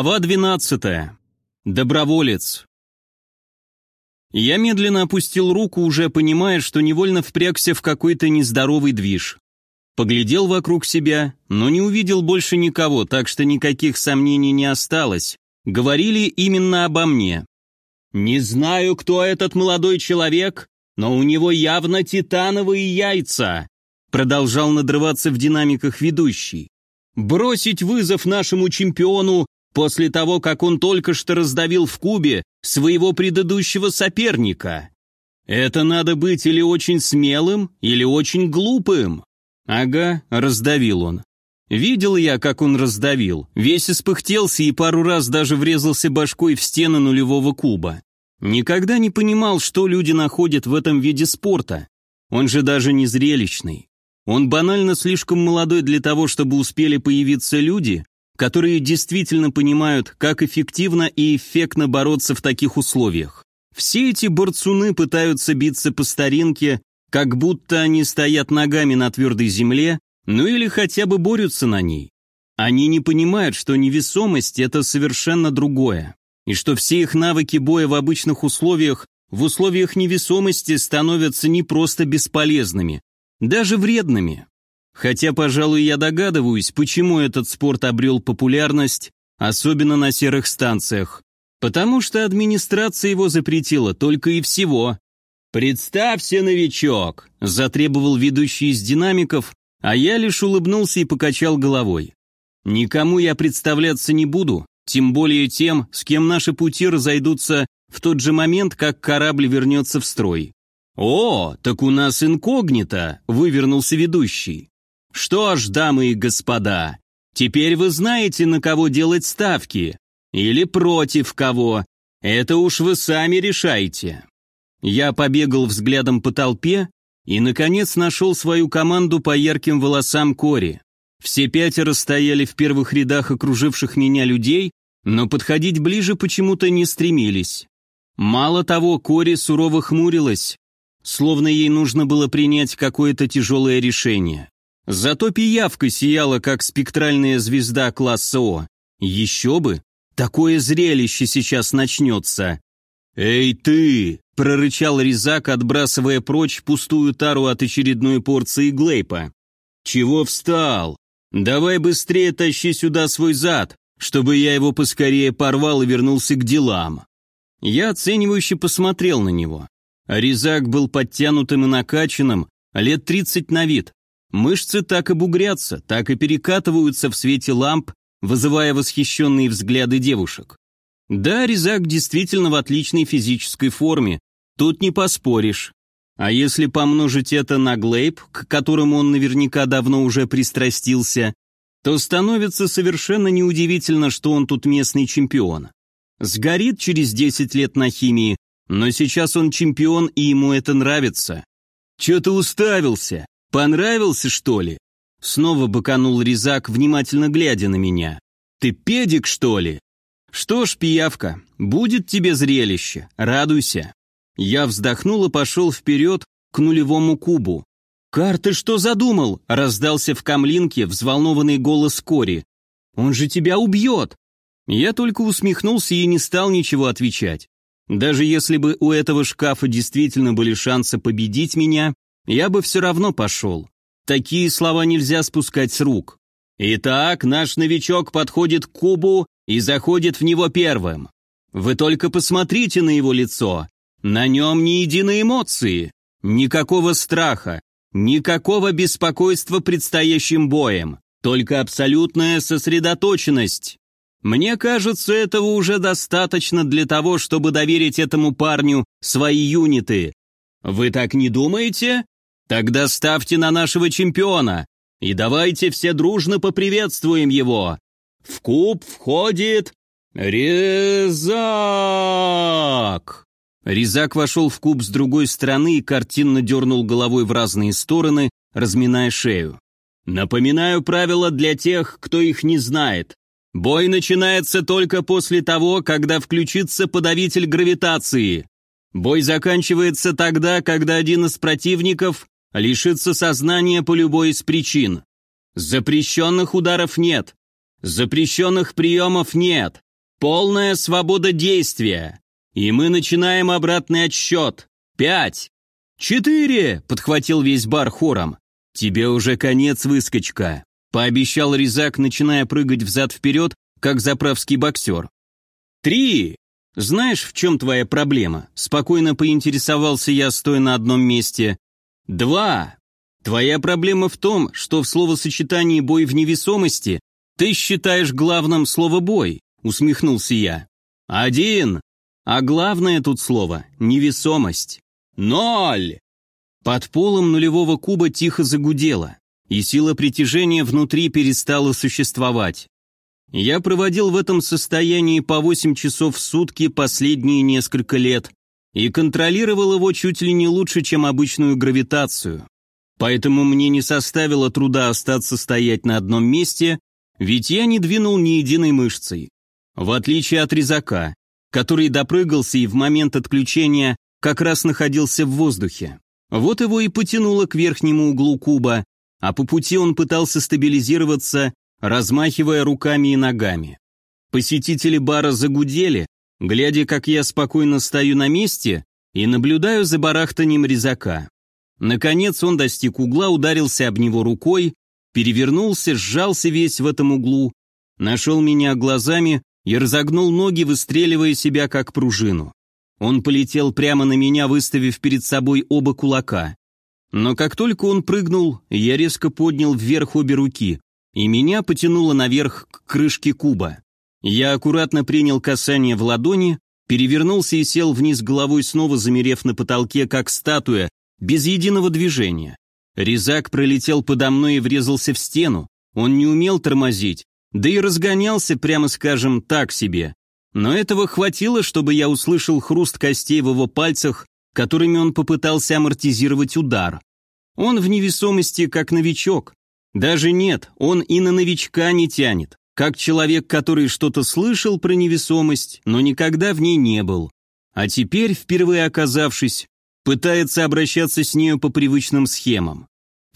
Глава 12. Доброволец. Я медленно опустил руку, уже понимая, что невольно впрягся в какой-то нездоровый движ. Поглядел вокруг себя, но не увидел больше никого, так что никаких сомнений не осталось. Говорили именно обо мне. «Не знаю, кто этот молодой человек, но у него явно титановые яйца», продолжал надрываться в динамиках ведущий. «Бросить вызов нашему чемпиону после того, как он только что раздавил в кубе своего предыдущего соперника. Это надо быть или очень смелым, или очень глупым. Ага, раздавил он. Видел я, как он раздавил. Весь испыхтелся и пару раз даже врезался башкой в стены нулевого куба. Никогда не понимал, что люди находят в этом виде спорта. Он же даже не зрелищный. Он банально слишком молодой для того, чтобы успели появиться люди, которые действительно понимают, как эффективно и эффектно бороться в таких условиях. Все эти борцуны пытаются биться по старинке, как будто они стоят ногами на твердой земле, ну или хотя бы борются на ней. Они не понимают, что невесомость – это совершенно другое, и что все их навыки боя в обычных условиях, в условиях невесомости становятся не просто бесполезными, даже вредными. Хотя, пожалуй, я догадываюсь, почему этот спорт обрел популярность, особенно на серых станциях. Потому что администрация его запретила только и всего. «Представься, новичок!» – затребовал ведущий из динамиков, а я лишь улыбнулся и покачал головой. «Никому я представляться не буду, тем более тем, с кем наши пути разойдутся в тот же момент, как корабль вернется в строй». «О, так у нас инкогнито!» – вывернулся ведущий. Что ж, дамы и господа, теперь вы знаете, на кого делать ставки. Или против кого. Это уж вы сами решайте. Я побегал взглядом по толпе и, наконец, нашел свою команду по ярким волосам Кори. Все пятеро стояли в первых рядах окруживших меня людей, но подходить ближе почему-то не стремились. Мало того, Кори сурово хмурилась, словно ей нужно было принять какое-то тяжелое решение. Зато пиявка сияла, как спектральная звезда класса О. Еще бы! Такое зрелище сейчас начнется. «Эй ты!» – прорычал Резак, отбрасывая прочь пустую тару от очередной порции глейпа. «Чего встал? Давай быстрее тащи сюда свой зад, чтобы я его поскорее порвал и вернулся к делам». Я оценивающе посмотрел на него. Резак был подтянутым и накачанным, лет тридцать на вид, Мышцы так и бугрятся, так и перекатываются в свете ламп, вызывая восхищенные взгляды девушек. Да, Резак действительно в отличной физической форме, тут не поспоришь. А если помножить это на глейб, к которому он наверняка давно уже пристрастился, то становится совершенно неудивительно, что он тут местный чемпион. Сгорит через 10 лет на химии, но сейчас он чемпион, и ему это нравится. «Чё ты уставился?» «Понравился, что ли?» Снова быканул Резак, внимательно глядя на меня. «Ты педик, что ли?» «Что ж, пиявка, будет тебе зрелище, радуйся». Я вздохнул и пошел вперед к нулевому кубу. «Кар, ты что задумал?» – раздался в камлинке взволнованный голос Кори. «Он же тебя убьет!» Я только усмехнулся и не стал ничего отвечать. Даже если бы у этого шкафа действительно были шансы победить меня, я бы все равно пошел. Такие слова нельзя спускать с рук. Итак, наш новичок подходит к кубу и заходит в него первым. Вы только посмотрите на его лицо. На нем ни единой эмоции, никакого страха, никакого беспокойства предстоящим боем, только абсолютная сосредоточенность. Мне кажется, этого уже достаточно для того, чтобы доверить этому парню свои юниты. Вы так не думаете? Тогда ставьте на нашего чемпиона и давайте все дружно поприветствуем его. В куб входит Резак. Резак вошел в куб с другой стороны и картинно дернул головой в разные стороны, разминая шею. Напоминаю правила для тех, кто их не знает. Бой начинается только после того, когда включится подавитель гравитации. Бой заканчивается тогда, когда один из противников лишиться сознания по любой из причин. Запрещенных ударов нет. Запрещенных приемов нет. Полная свобода действия. И мы начинаем обратный отсчет. Пять. Четыре, подхватил весь бар хором. Тебе уже конец, выскочка. Пообещал Резак, начиная прыгать взад-вперед, как заправский боксер. Три. Знаешь, в чем твоя проблема? Спокойно поинтересовался я, стоя на одном месте. Два. Твоя проблема в том, что в словосочетании «бой в невесомости» ты считаешь главным слово «бой», усмехнулся я. Один. А главное тут слово – невесомость. Ноль! Под полом нулевого куба тихо загудело, и сила притяжения внутри перестала существовать. Я проводил в этом состоянии по 8 часов в сутки последние несколько лет и контролировал его чуть ли не лучше, чем обычную гравитацию. Поэтому мне не составило труда остаться стоять на одном месте, ведь я не двинул ни единой мышцей. В отличие от резака, который допрыгался и в момент отключения как раз находился в воздухе. Вот его и потянуло к верхнему углу куба, а по пути он пытался стабилизироваться, размахивая руками и ногами. Посетители бара загудели, глядя, как я спокойно стою на месте и наблюдаю за барахтанием резака. Наконец он достиг угла, ударился об него рукой, перевернулся, сжался весь в этом углу, нашел меня глазами и разогнул ноги, выстреливая себя как пружину. Он полетел прямо на меня, выставив перед собой оба кулака. Но как только он прыгнул, я резко поднял вверх обе руки, и меня потянуло наверх к крышке куба. Я аккуратно принял касание в ладони, перевернулся и сел вниз головой, снова замерев на потолке, как статуя, без единого движения. Резак пролетел подо мной и врезался в стену. Он не умел тормозить, да и разгонялся, прямо скажем, так себе. Но этого хватило, чтобы я услышал хруст костей в его пальцах, которыми он попытался амортизировать удар. Он в невесомости как новичок. Даже нет, он и на новичка не тянет, как человек, который что-то слышал про невесомость, но никогда в ней не был. А теперь, впервые оказавшись, пытается обращаться с нею по привычным схемам.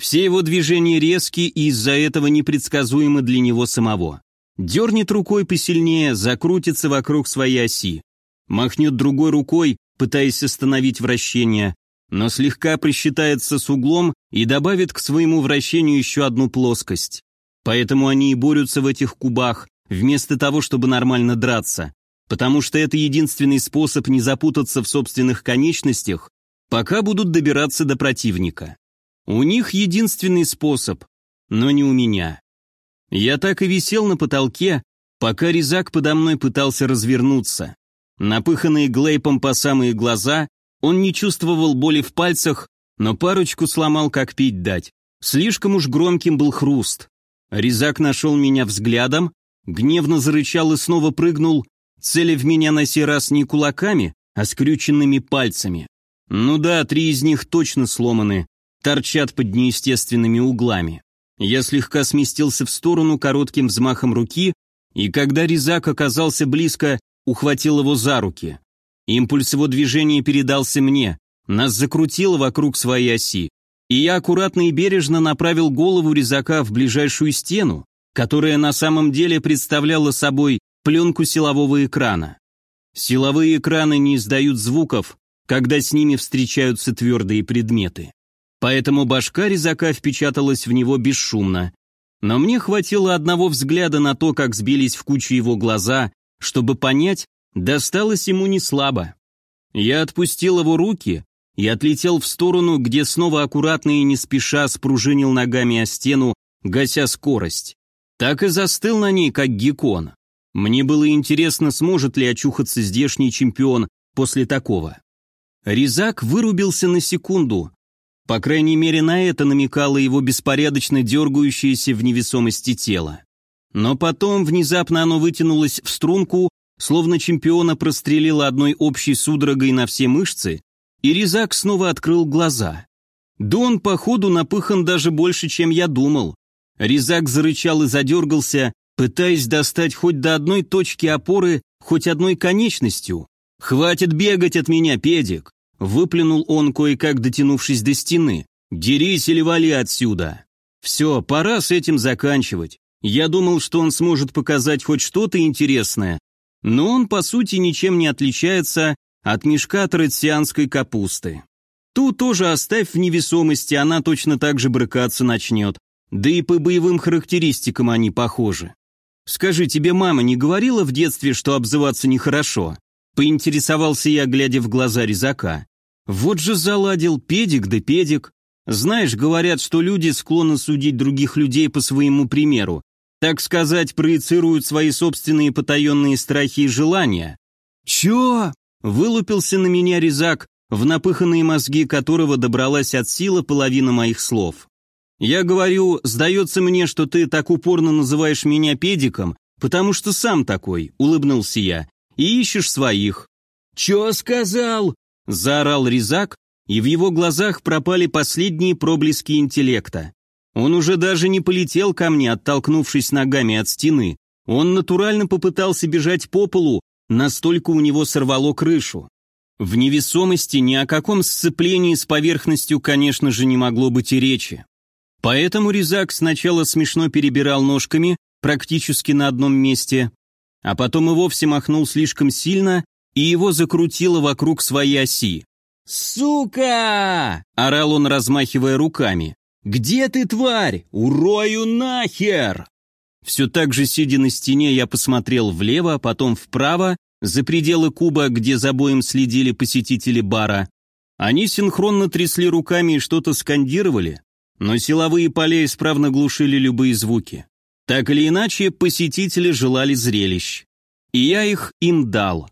Все его движения резкие и из-за этого непредсказуемы для него самого. Дернет рукой посильнее, закрутится вокруг своей оси. Махнет другой рукой, пытаясь остановить вращение, но слегка просчитается с углом и добавит к своему вращению еще одну плоскость. Поэтому они и борются в этих кубах, вместо того, чтобы нормально драться. Потому что это единственный способ не запутаться в собственных конечностях, пока будут добираться до противника. У них единственный способ, но не у меня. Я так и висел на потолке, пока резак подо мной пытался развернуться. Напыханный глейпом по самые глаза, он не чувствовал боли в пальцах, но парочку сломал, как пить дать. Слишком уж громким был хруст. Резак нашел меня взглядом, гневно зарычал и снова прыгнул, целя в меня на сей раз не кулаками, а скрюченными пальцами. Ну да, три из них точно сломаны, торчат под неестественными углами. Я слегка сместился в сторону коротким взмахом руки, и когда резак оказался близко, ухватил его за руки. Импульс его движения передался мне, нас закрутило вокруг своей оси, и я аккуратно и бережно направил голову резака в ближайшую стену, которая на самом деле представляла собой пленку силового экрана. Силовые экраны не издают звуков, когда с ними встречаются твердые предметы поэтому башка резака впечаталась в него бесшумно. Но мне хватило одного взгляда на то, как сбились в кучу его глаза, чтобы понять, досталось ему не слабо. Я отпустил его руки и отлетел в сторону, где снова аккуратно и не спеша спружинил ногами о стену, гася скорость. Так и застыл на ней, как геккон. Мне было интересно, сможет ли очухаться здешний чемпион после такого. Резак вырубился на секунду, по крайней мере, на это намекало его беспорядочно дергающееся в невесомости тело. Но потом внезапно оно вытянулось в струнку, словно чемпиона прострелило одной общей судорогой на все мышцы, и Резак снова открыл глаза. Да он, походу, напыхан даже больше, чем я думал. Резак зарычал и задергался, пытаясь достать хоть до одной точки опоры, хоть одной конечностью. «Хватит бегать от меня, педик! Выплюнул он, кое-как дотянувшись до стены. «Дерись или вали отсюда!» «Все, пора с этим заканчивать. Я думал, что он сможет показать хоть что-то интересное, но он по сути ничем не отличается от мешка традицианской капусты. Ту тоже оставь в невесомости, она точно так же брыкаться начнет. Да и по боевым характеристикам они похожи. Скажи, тебе мама не говорила в детстве, что обзываться нехорошо? Поинтересовался я, глядя в глаза резака. Вот же заладил педик да педик. Знаешь, говорят, что люди склонны судить других людей по своему примеру. Так сказать, проецируют свои собственные потаенные страхи и желания. Чё? Вылупился на меня резак, в напыханные мозги которого добралась от силы половина моих слов. Я говорю, сдается мне, что ты так упорно называешь меня педиком, потому что сам такой, улыбнулся я, и ищешь своих. Чё сказал? Заорал резак, и в его глазах пропали последние проблески интеллекта. Он уже даже не полетел ко мне, оттолкнувшись ногами от стены. Он натурально попытался бежать по полу, настолько у него сорвало крышу. В невесомости ни о каком сцеплении с поверхностью, конечно же, не могло быть и речи. Поэтому Резак сначала смешно перебирал ножками, практически на одном месте, а потом и вовсе махнул слишком сильно, и его закрутило вокруг своей оси. «Сука!» – орал он, размахивая руками. «Где ты, тварь? Урою нахер!» Все так же, сидя на стене, я посмотрел влево, потом вправо, за пределы куба, где за боем следили посетители бара. Они синхронно трясли руками и что-то скандировали, но силовые поля исправно глушили любые звуки. Так или иначе, посетители желали зрелищ. И я их им дал.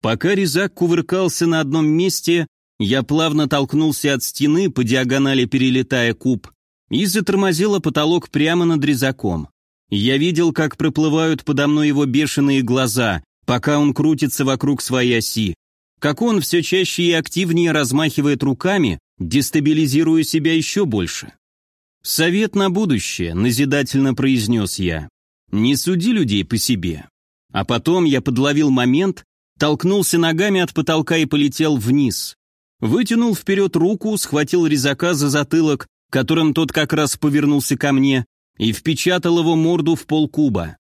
Пока резак кувыркался на одном месте, я плавно толкнулся от стены, по диагонали перелетая куб, и затормозила потолок прямо над резаком. Я видел, как проплывают подо мной его бешеные глаза, пока он крутится вокруг своей оси, как он все чаще и активнее размахивает руками, дестабилизируя себя еще больше. «Совет на будущее», — назидательно произнес я. «Не суди людей по себе». А потом я подловил момент, толкнулся ногами от потолка и полетел вниз. Вытянул вперед руку, схватил резака за затылок, которым тот как раз повернулся ко мне, и впечатал его морду в полкуба.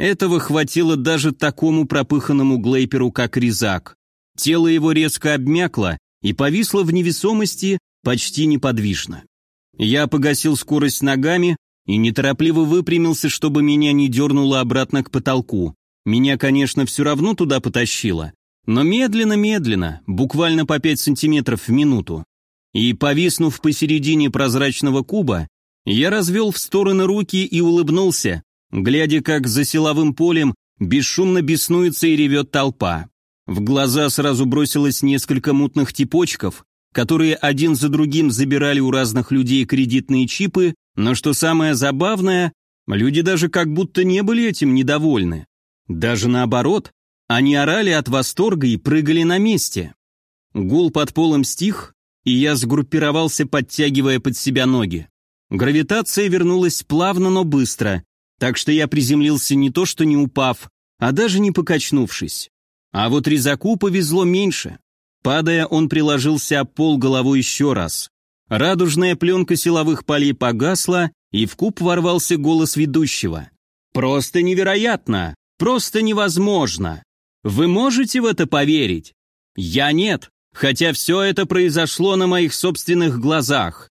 Этого хватило даже такому пропыханному глейперу, как резак. Тело его резко обмякло и повисло в невесомости почти неподвижно. Я погасил скорость ногами и неторопливо выпрямился, чтобы меня не дернуло обратно к потолку. Меня, конечно, все равно туда потащило, но медленно-медленно, буквально по 5 сантиметров в минуту. И, повиснув посередине прозрачного куба, я развел в стороны руки и улыбнулся, глядя, как за силовым полем бесшумно беснуется и ревет толпа. В глаза сразу бросилось несколько мутных типочков, которые один за другим забирали у разных людей кредитные чипы, но что самое забавное, люди даже как будто не были этим недовольны. Даже наоборот, они орали от восторга и прыгали на месте. Гул под полом стих, и я сгруппировался, подтягивая под себя ноги. Гравитация вернулась плавно, но быстро, так что я приземлился не то что не упав, а даже не покачнувшись. А вот резаку повезло меньше. Падая, он приложился об пол головой еще раз. Радужная пленка силовых полей погасла, и в куб ворвался голос ведущего. «Просто невероятно! Просто невозможно! Вы можете в это поверить? Я нет, хотя все это произошло на моих собственных глазах.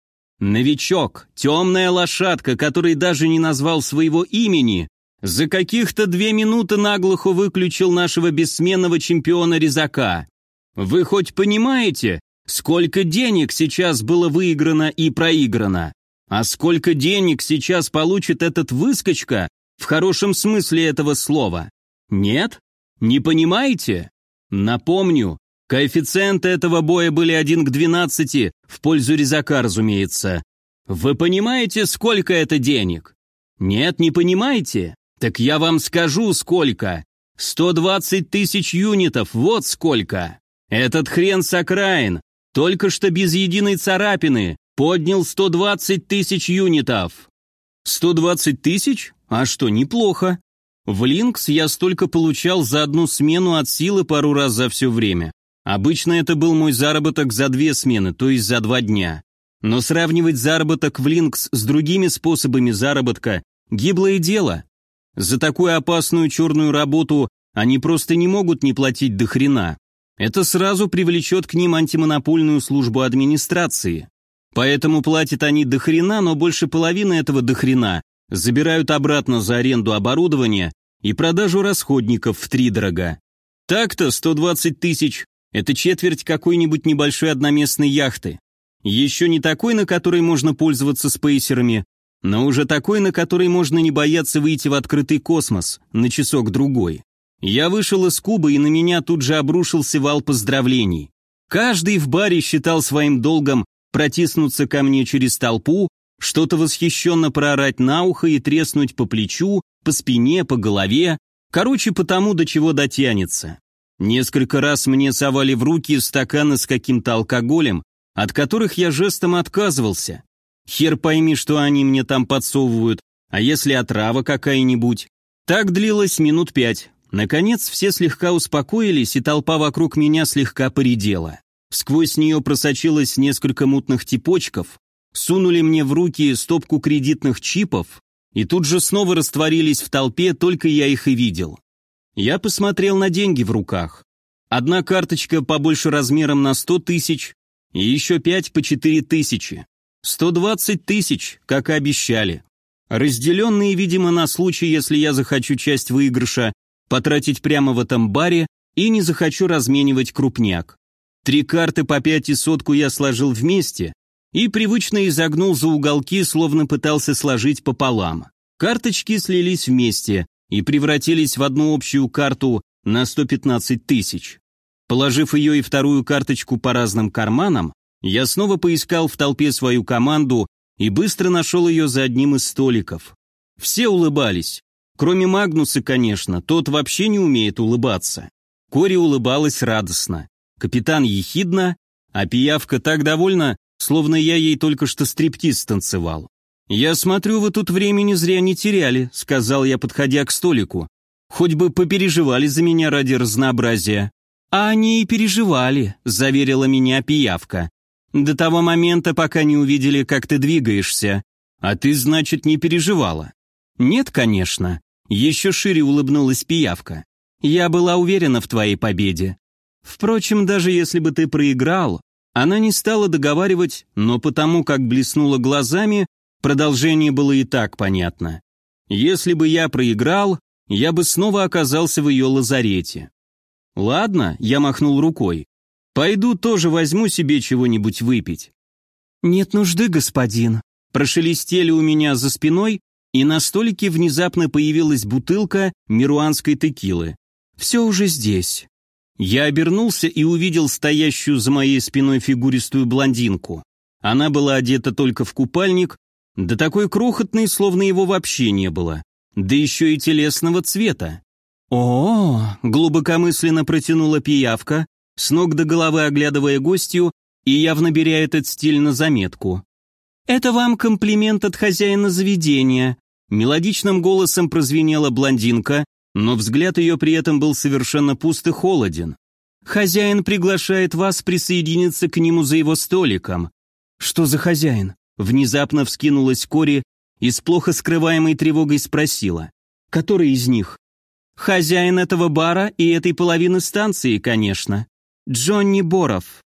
Новичок, темная лошадка, который даже не назвал своего имени, за каких-то две минуты наглухо выключил нашего бессменного чемпиона Резака. Вы хоть понимаете, сколько денег сейчас было выиграно и проиграно? А сколько денег сейчас получит этот выскочка в хорошем смысле этого слова? Нет? Не понимаете? Напомню, коэффициенты этого боя были 1 к 12, в пользу резака, разумеется. Вы понимаете, сколько это денег? Нет, не понимаете? Так я вам скажу, сколько. 120 тысяч юнитов, вот сколько. Этот хрен с окраин, только что без единой царапины, поднял 120 тысяч юнитов. 120 тысяч? А что, неплохо. В Линкс я столько получал за одну смену от силы пару раз за все время. Обычно это был мой заработок за две смены, то есть за два дня. Но сравнивать заработок в Линкс с другими способами заработка – гиблое дело. За такую опасную черную работу Они просто не могут не платить до хрена. Это сразу привлечет к ним антимонопольную службу администрации. Поэтому платят они до хрена, но больше половины этого до хрена забирают обратно за аренду оборудования и продажу расходников в три дорога. Так-то 120 тысяч – это четверть какой-нибудь небольшой одноместной яхты. Еще не такой, на которой можно пользоваться спейсерами, но уже такой, на которой можно не бояться выйти в открытый космос на часок-другой. Я вышел из Кубы, и на меня тут же обрушился вал поздравлений. Каждый в баре считал своим долгом протиснуться ко мне через толпу, что-то восхищенно проорать на ухо и треснуть по плечу, по спине, по голове, короче, по тому, до чего дотянется. Несколько раз мне совали в руки стаканы с каким-то алкоголем, от которых я жестом отказывался. Хер пойми, что они мне там подсовывают, а если отрава какая-нибудь? Так длилось минут пять. Наконец все слегка успокоились, и толпа вокруг меня слегка поредела. Сквозь нее просочилось несколько мутных типочков, сунули мне в руки стопку кредитных чипов и тут же снова растворились в толпе, только я их и видел. Я посмотрел на деньги в руках. Одна карточка побольше размером на 100 тысяч и еще пять по 4 тысячи. 120 тысяч, как и обещали. Разделенные, видимо, на случай, если я захочу часть выигрыша потратить прямо в этом баре и не захочу разменивать крупняк. Три карты по пять и сотку я сложил вместе и привычно изогнул за уголки, словно пытался сложить пополам. Карточки слились вместе и превратились в одну общую карту на 115 тысяч. Положив ее и вторую карточку по разным карманам, я снова поискал в толпе свою команду и быстро нашел ее за одним из столиков. Все улыбались. Кроме Магнуса, конечно, тот вообще не умеет улыбаться. Кори улыбалась радостно. Капитан ехидно, а пиявка так довольна, словно я ей только что стриптиз танцевал. «Я смотрю, вы тут времени зря не теряли», — сказал я, подходя к столику. «Хоть бы попереживали за меня ради разнообразия». «А они и переживали», — заверила меня пиявка. До того момента, пока не увидели, как ты двигаешься. А ты, значит, не переживала? Нет, конечно. Еще шире улыбнулась пиявка. Я была уверена в твоей победе. Впрочем, даже если бы ты проиграл, она не стала договаривать, но потому как блеснула глазами, продолжение было и так понятно. Если бы я проиграл, я бы снова оказался в ее лазарете. Ладно, я махнул рукой. Пойду тоже возьму себе чего-нибудь выпить». «Нет нужды, господин». Прошелестели у меня за спиной, и на столике внезапно появилась бутылка мируанской текилы. «Все уже здесь». Я обернулся и увидел стоящую за моей спиной фигуристую блондинку. Она была одета только в купальник, да такой крохотный, словно его вообще не было. Да еще и телесного цвета. «О, -о, -о глубокомысленно протянула пиявка, с ног до головы оглядывая гостью и явно беря этот стиль на заметку. «Это вам комплимент от хозяина заведения», мелодичным голосом прозвенела блондинка, но взгляд ее при этом был совершенно пуст и холоден. «Хозяин приглашает вас присоединиться к нему за его столиком». «Что за хозяин?» Внезапно вскинулась Кори и с плохо скрываемой тревогой спросила. «Который из них?» «Хозяин этого бара и этой половины станции, конечно». Джонни Боров.